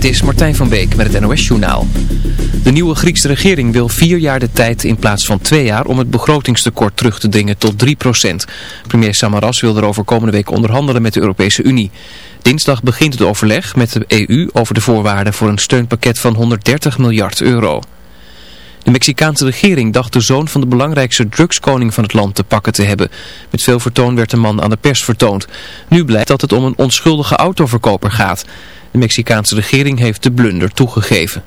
Dit is Martijn van Beek met het NOS Journaal. De nieuwe Griekse regering wil vier jaar de tijd in plaats van twee jaar om het begrotingstekort terug te dringen tot 3% Premier Samaras wil erover komende week onderhandelen met de Europese Unie. Dinsdag begint het overleg met de EU over de voorwaarden voor een steunpakket van 130 miljard euro. De Mexicaanse regering dacht de zoon van de belangrijkste drugskoning van het land te pakken te hebben. Met veel vertoon werd de man aan de pers vertoond. Nu blijkt dat het om een onschuldige autoverkoper gaat. De Mexicaanse regering heeft de blunder toegegeven.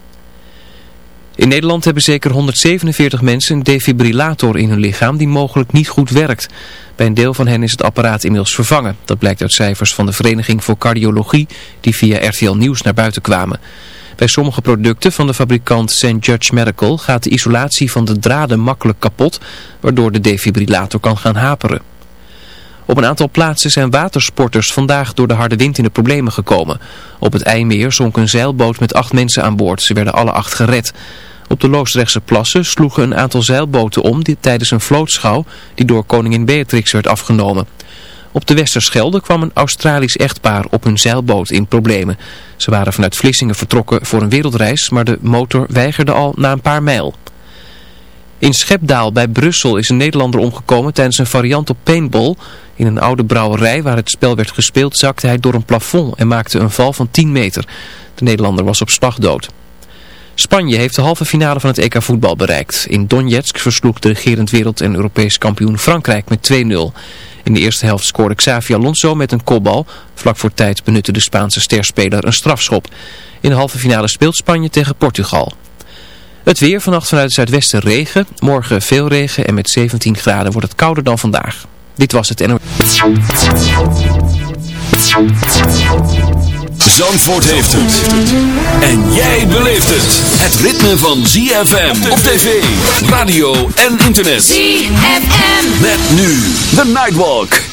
In Nederland hebben zeker 147 mensen een defibrillator in hun lichaam die mogelijk niet goed werkt. Bij een deel van hen is het apparaat inmiddels vervangen. Dat blijkt uit cijfers van de Vereniging voor Cardiologie die via RTL Nieuws naar buiten kwamen. Bij sommige producten van de fabrikant St. Judge Medical gaat de isolatie van de draden makkelijk kapot, waardoor de defibrillator kan gaan haperen. Op een aantal plaatsen zijn watersporters vandaag door de harde wind in de problemen gekomen. Op het IJmeer zonk een zeilboot met acht mensen aan boord. Ze werden alle acht gered. Op de Loosdrechtse plassen sloegen een aantal zeilboten om tijdens een vlootschouw die door koningin Beatrix werd afgenomen. Op de Westerschelde kwam een Australisch echtpaar op hun zeilboot in problemen. Ze waren vanuit Vlissingen vertrokken voor een wereldreis, maar de motor weigerde al na een paar mijl. In Schepdaal bij Brussel is een Nederlander omgekomen tijdens een variant op paintball. In een oude brouwerij waar het spel werd gespeeld zakte hij door een plafond en maakte een val van 10 meter. De Nederlander was op slag dood. Spanje heeft de halve finale van het EK voetbal bereikt. In Donetsk versloeg de regerend wereld- en Europees kampioen Frankrijk met 2-0. In de eerste helft scoorde Xavi Alonso met een kopbal. Vlak voor tijd benutte de Spaanse sterspeler een strafschop. In de halve finale speelt Spanje tegen Portugal. Het weer vannacht vanuit het zuidwesten regen. Morgen veel regen en met 17 graden wordt het kouder dan vandaag. Dit was het NO. Zandvoort heeft het. En jij beleeft het. Het ritme van ZFM op tv, radio en internet. ZFM. Met nu The Nightwalk.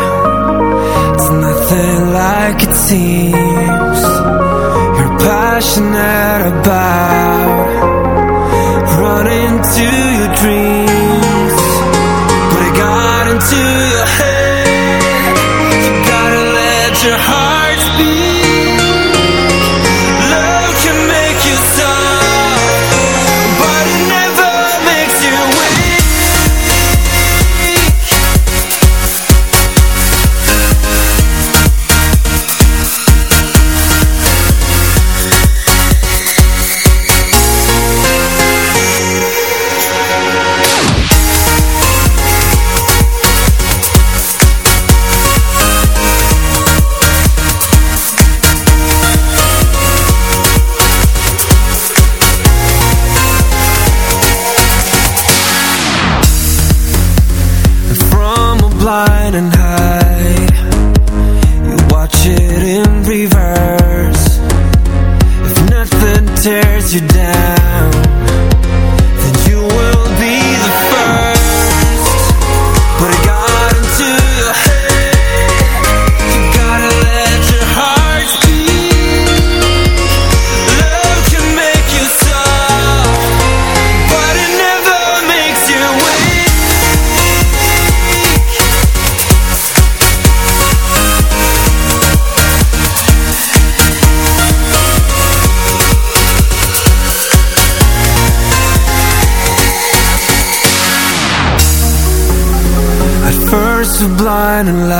like it seems. You're passionate about Running to your dreams shining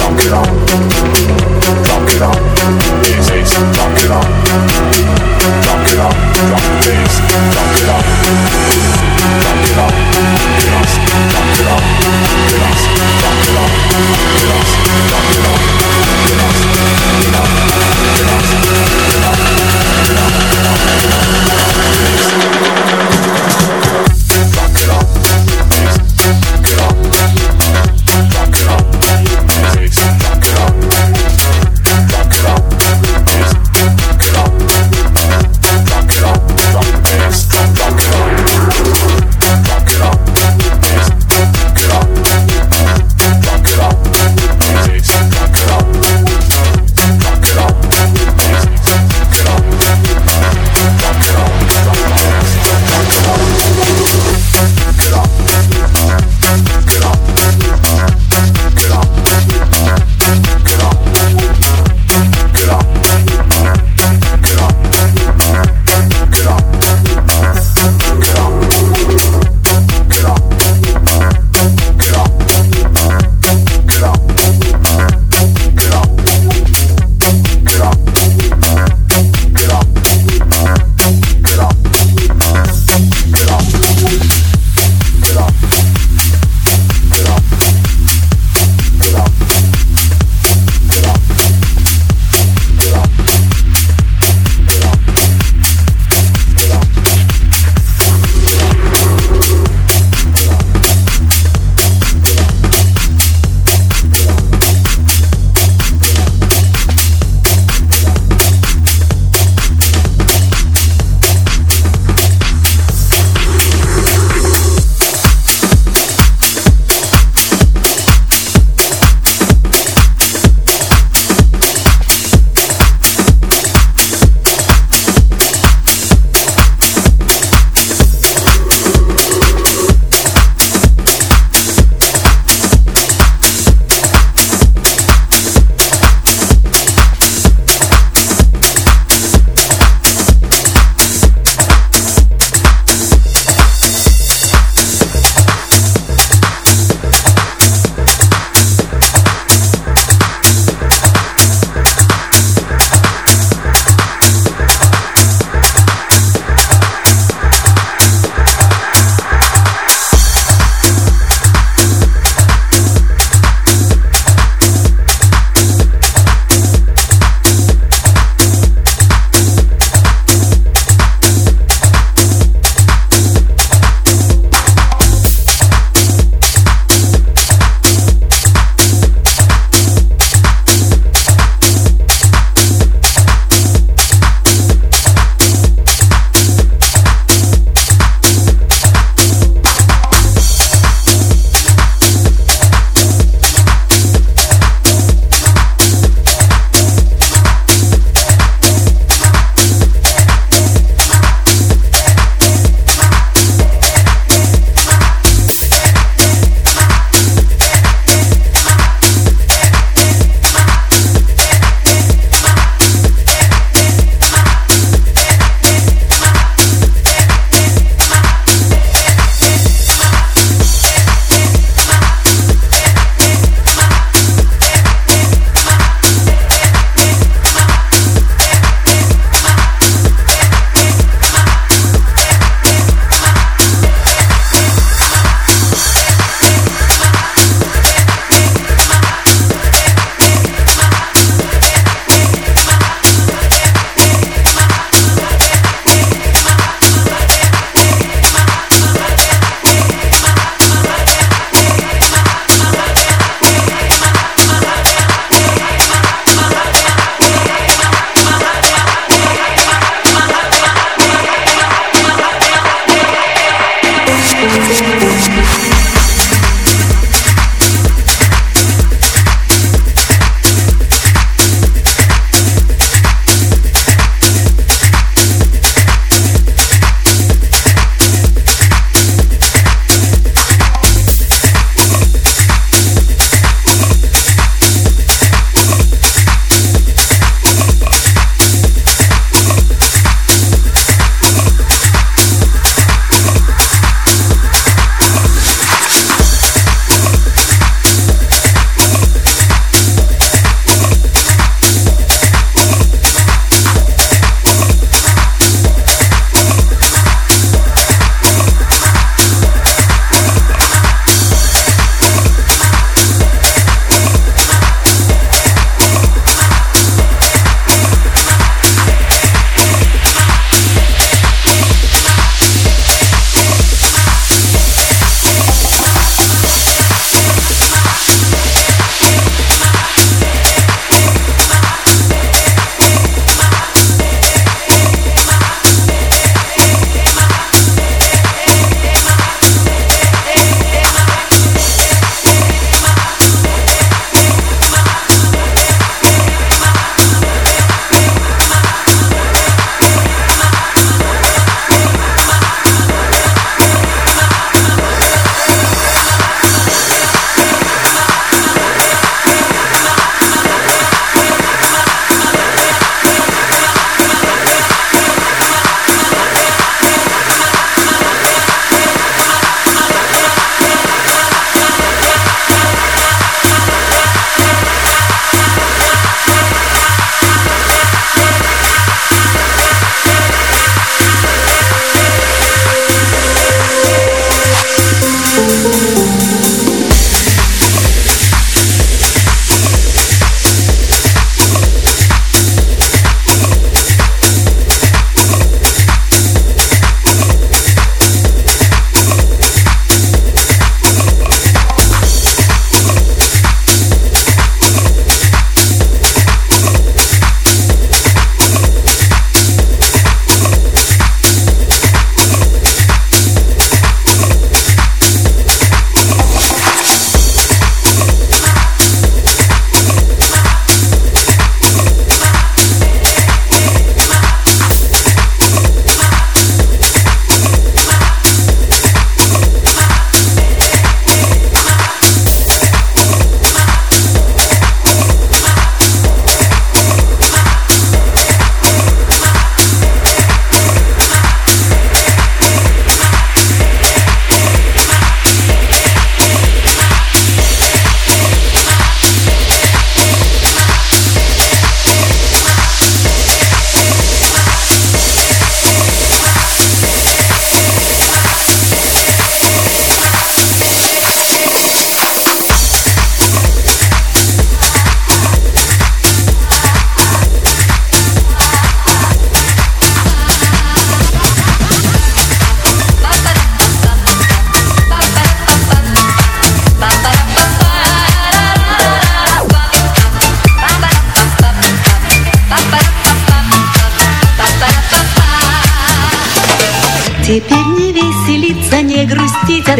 drunk it on, drunk it on, these days, it on, drunk it on, it on.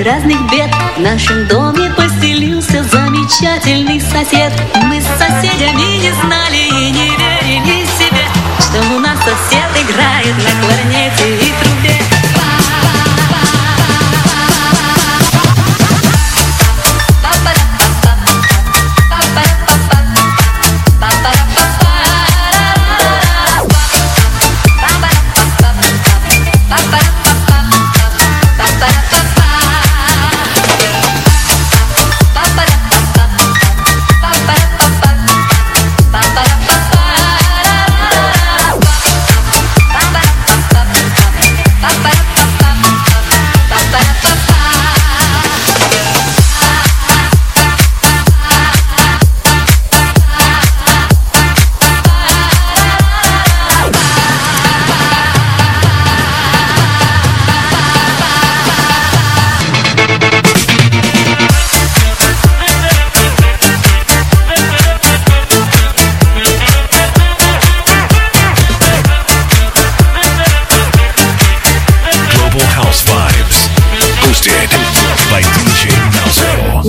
Разных бед В нашем доме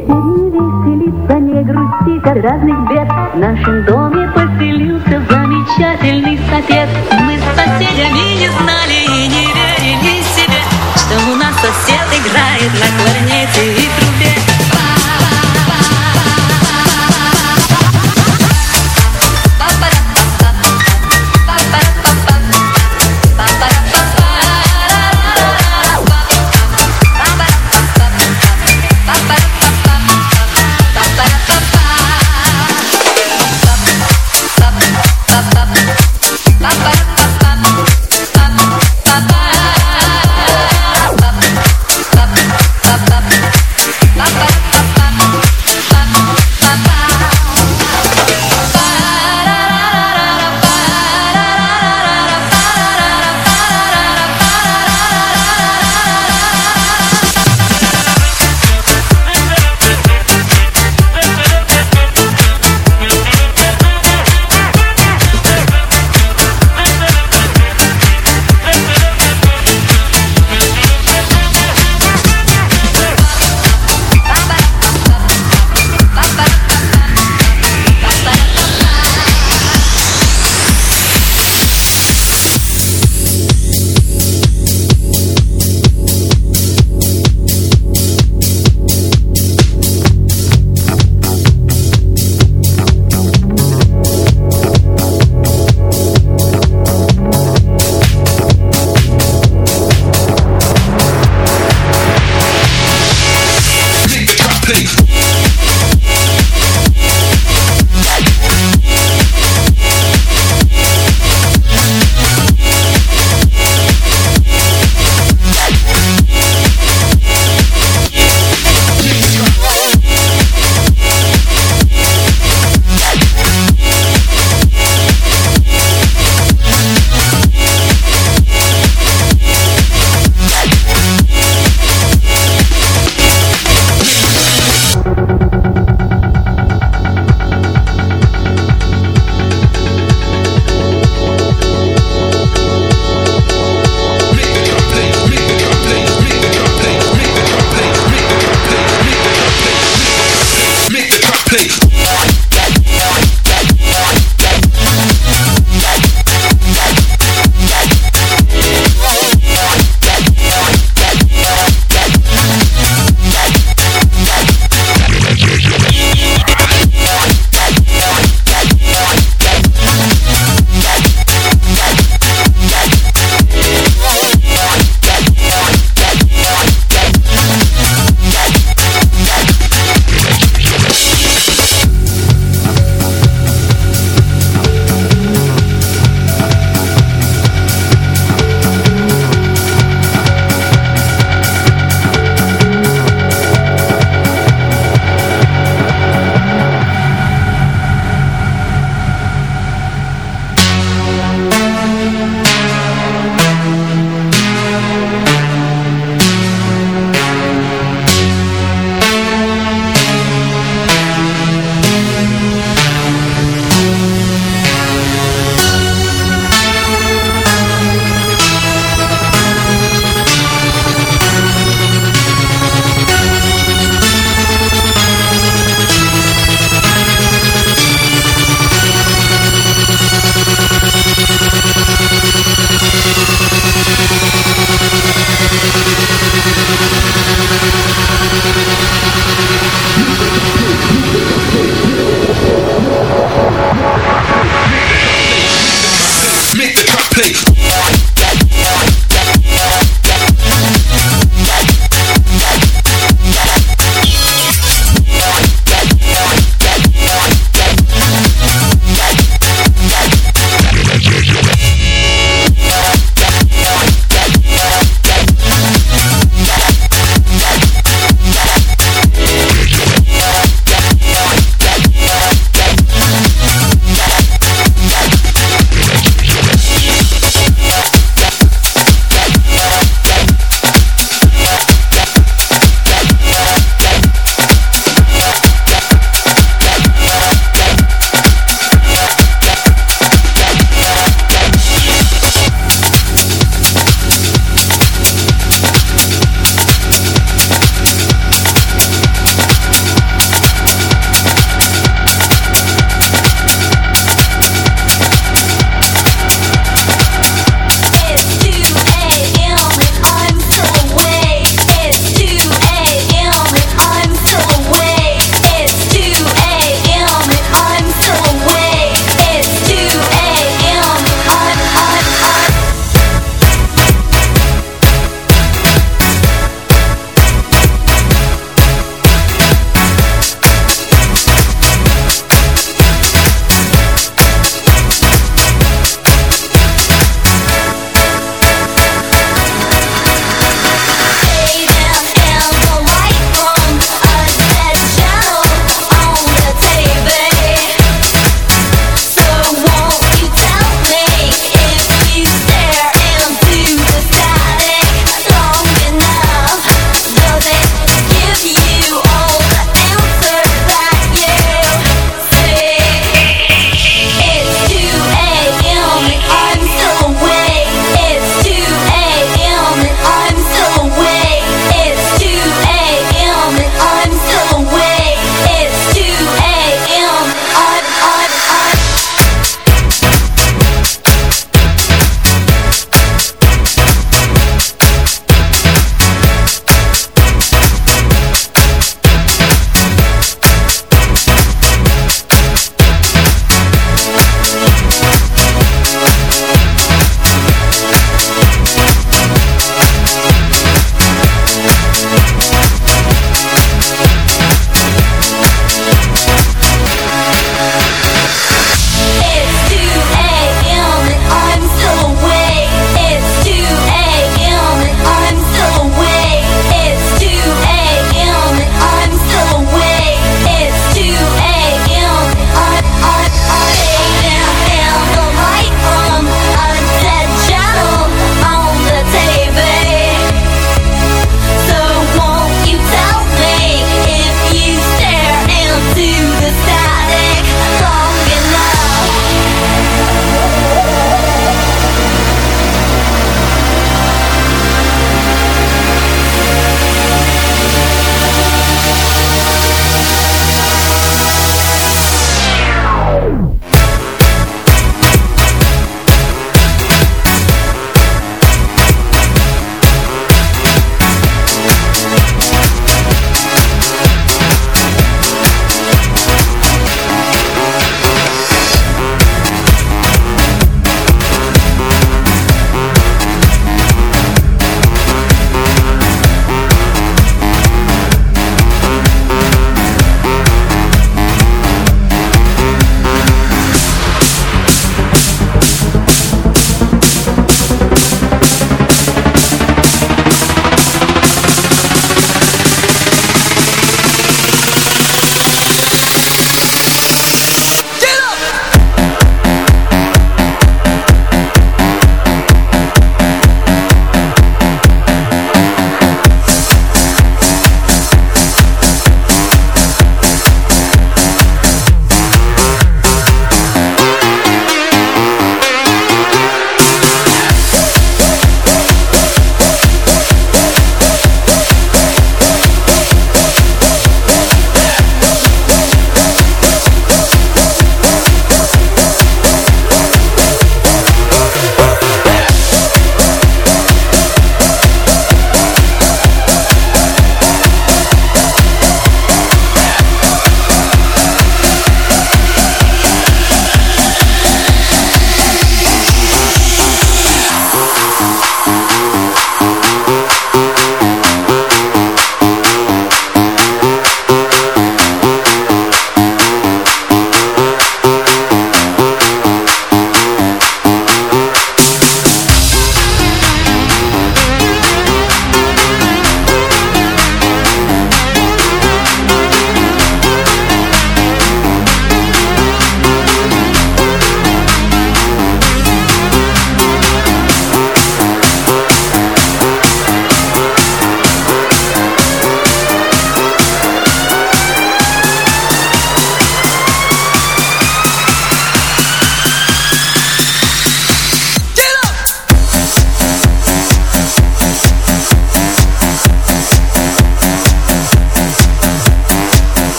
не веселиться, не грустить от разных бед. В нашем доме поселился замечательный сосед. Мы с соседями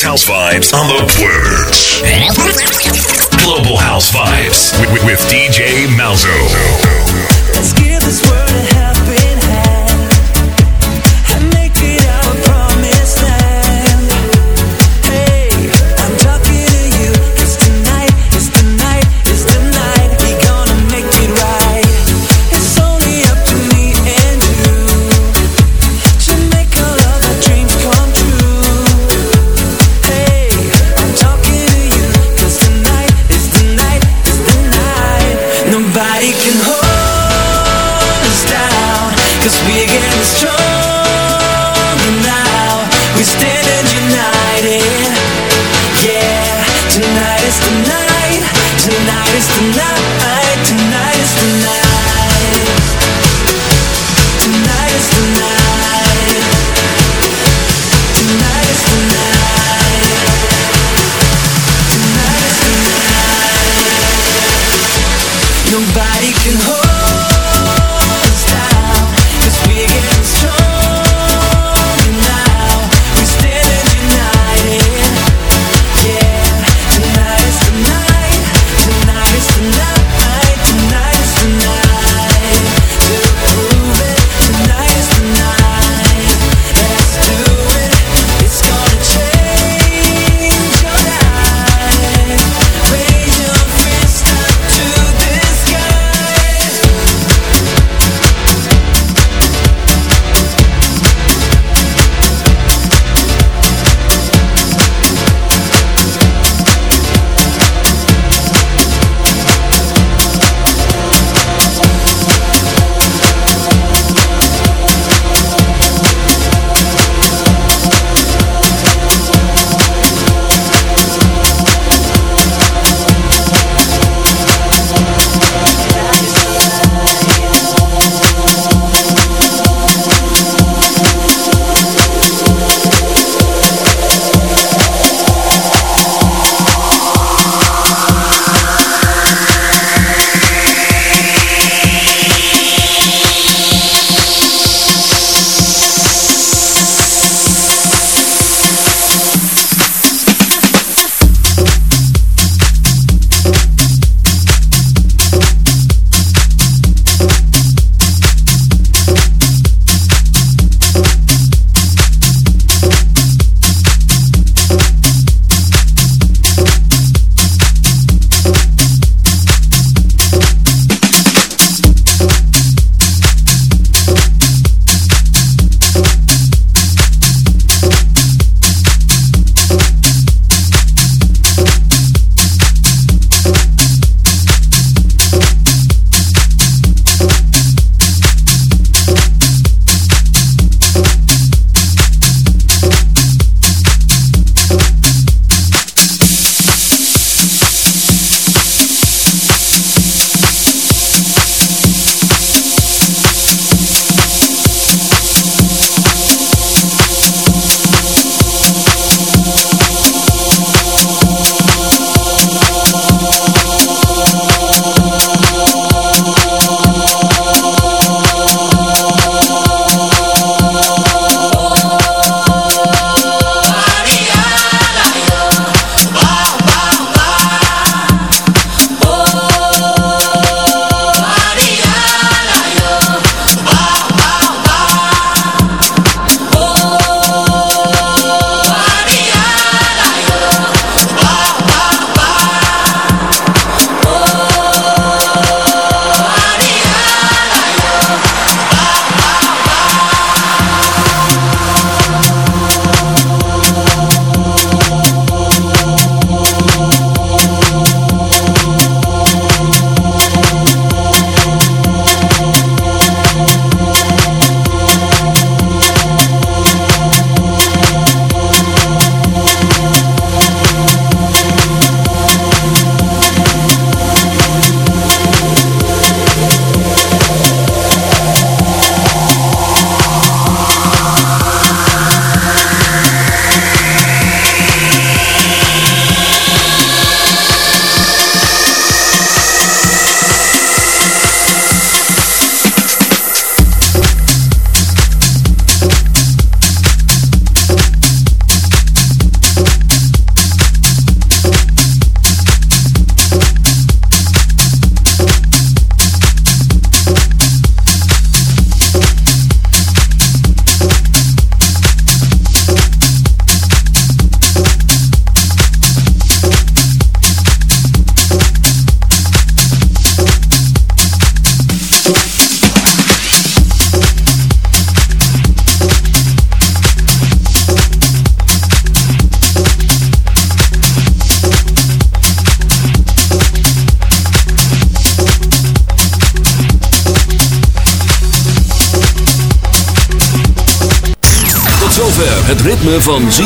house vibes on the planet.